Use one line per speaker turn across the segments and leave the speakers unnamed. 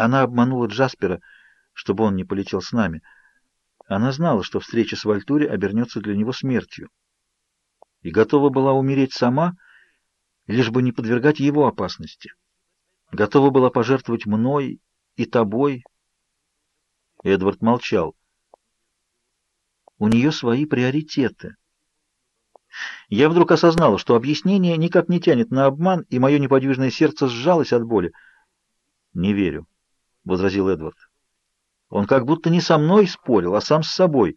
Она обманула Джаспера, чтобы он не полетел с нами. Она знала, что встреча с Вальтури обернется для него смертью. И готова была умереть сама, лишь бы не подвергать его опасности. Готова была пожертвовать мной и тобой. Эдвард молчал. У нее свои приоритеты. Я вдруг осознала, что объяснение никак не тянет на обман, и мое неподвижное сердце сжалось от боли. «Не верю», — возразил Эдвард. «Он как будто не со мной спорил, а сам с собой.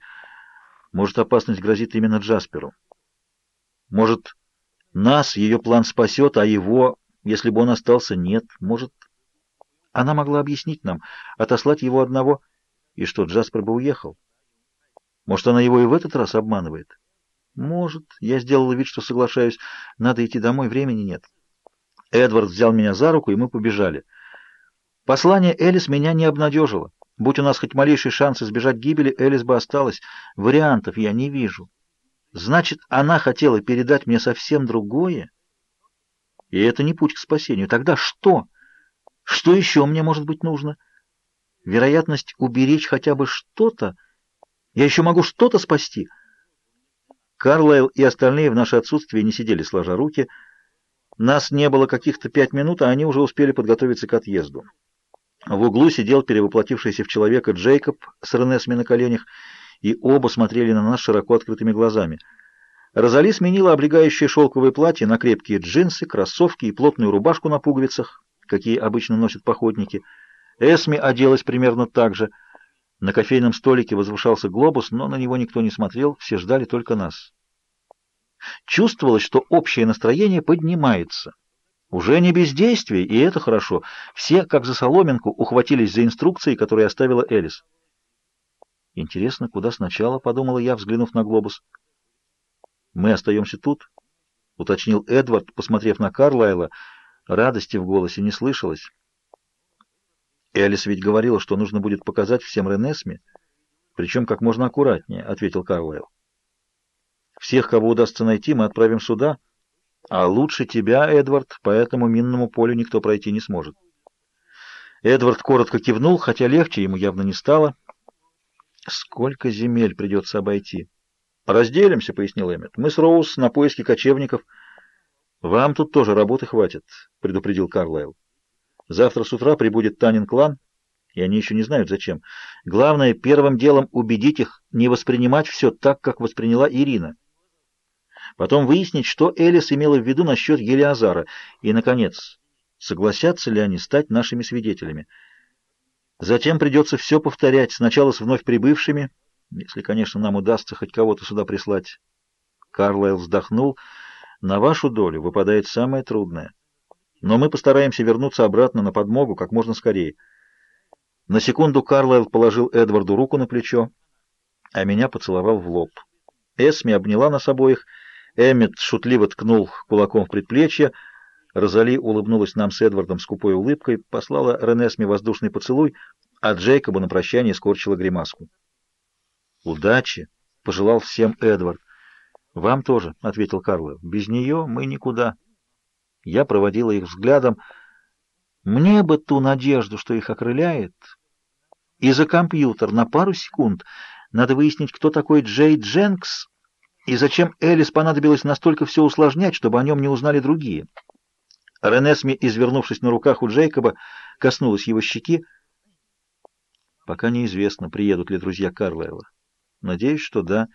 Может, опасность грозит именно Джасперу. Может, нас ее план спасет, а его, если бы он остался, нет. Может, она могла объяснить нам, отослать его одного, и что Джаспер бы уехал. Может, она его и в этот раз обманывает?» «Может. Я сделала вид, что соглашаюсь. Надо идти домой, времени нет». Эдвард взял меня за руку, и мы побежали. Послание Элис меня не обнадежило. Будь у нас хоть малейший шанс избежать гибели, Элис бы осталась. Вариантов я не вижу. Значит, она хотела передать мне совсем другое? И это не путь к спасению. Тогда что? Что еще мне может быть нужно? Вероятность уберечь хотя бы что-то? Я еще могу что-то спасти?» Карлайл и остальные в наше отсутствие не сидели сложа руки. Нас не было каких-то пять минут, а они уже успели подготовиться к отъезду. В углу сидел перевоплотившийся в человека Джейкоб с Ренесми на коленях, и оба смотрели на нас широко открытыми глазами. Розали сменила облегающее шелковое платье на крепкие джинсы, кроссовки и плотную рубашку на пуговицах, какие обычно носят походники. Эсми оделась примерно так же — на кофейном столике возвышался глобус, но на него никто не смотрел, все ждали только нас. Чувствовалось, что общее настроение поднимается. Уже не бездействие, и это хорошо. Все, как за соломинку, ухватились за инструкции, которые оставила Элис. «Интересно, куда сначала?» — подумала я, взглянув на глобус. «Мы остаемся тут?» — уточнил Эдвард, посмотрев на Карлайла. Радости в голосе не слышалось. Элис ведь говорила, что нужно будет показать всем Ренесме, причем как можно аккуратнее, — ответил Карлайл. Всех, кого удастся найти, мы отправим сюда, а лучше тебя, Эдвард, по этому минному полю никто пройти не сможет. Эдвард коротко кивнул, хотя легче ему явно не стало. Сколько земель придется обойти? Разделимся, — пояснил Эммет. Мы с Роуз на поиски кочевников. Вам тут тоже работы хватит, — предупредил Карлайл. Завтра с утра прибудет Танин клан, и они еще не знают зачем. Главное, первым делом убедить их не воспринимать все так, как восприняла Ирина. Потом выяснить, что Элис имела в виду насчет Елиазара. И, наконец, согласятся ли они стать нашими свидетелями. Затем придется все повторять, сначала с вновь прибывшими, если, конечно, нам удастся хоть кого-то сюда прислать. Карлайл вздохнул. На вашу долю выпадает самое трудное — но мы постараемся вернуться обратно на подмогу как можно скорее. На секунду Карлайл положил Эдварду руку на плечо, а меня поцеловал в лоб. Эсми обняла нас обоих, Эммет шутливо ткнул кулаком в предплечье, Розали улыбнулась нам с Эдвардом скупой улыбкой, послала Ренесме воздушный поцелуй, а Джейкобу на прощание скорчила гримаску. «Удачи!» — пожелал всем Эдвард. «Вам тоже», — ответил Карлайл. «Без нее мы никуда». Я проводила их взглядом. Мне бы ту надежду, что их окрыляет. И за компьютер на пару секунд надо выяснить, кто такой Джей Дженкс и зачем Элис понадобилось настолько все усложнять, чтобы о нем не узнали другие. Ренесми, извернувшись на руках у Джейкоба, коснулась его щеки. Пока неизвестно, приедут ли друзья Карлайла. Надеюсь, что да.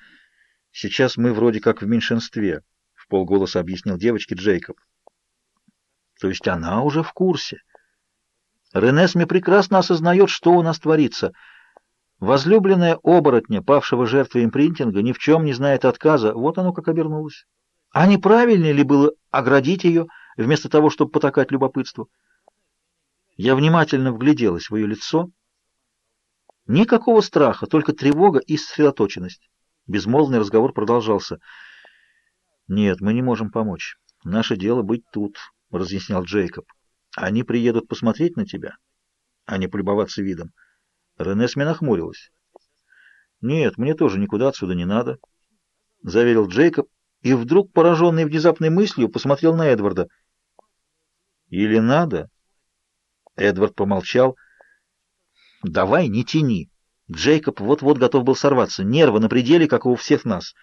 Сейчас мы вроде как в меньшинстве, — в полголоса объяснил девочке Джейкоб. То есть она уже в курсе. Ренесме прекрасно осознает, что у нас творится. Возлюбленная оборотня, павшего жертвой импринтинга, ни в чем не знает отказа. Вот оно как обернулось. А неправильнее ли было оградить ее, вместо того, чтобы потакать любопытству? Я внимательно вгляделась в ее лицо. Никакого страха, только тревога и сосредоточенность. Безмолвный разговор продолжался. «Нет, мы не можем помочь. Наше дело быть тут». — разъяснял Джейкоб. «Они приедут посмотреть на тебя, а не полюбоваться видом». Ренесме нахмурилась. «Нет, мне тоже никуда отсюда не надо», — заверил Джейкоб, и вдруг, пораженный внезапной мыслью, посмотрел на Эдварда. «Или надо?» Эдвард помолчал. Давай, не тяни. Джейкоб вот-вот готов был сорваться. Нервы на пределе, как и у всех нас.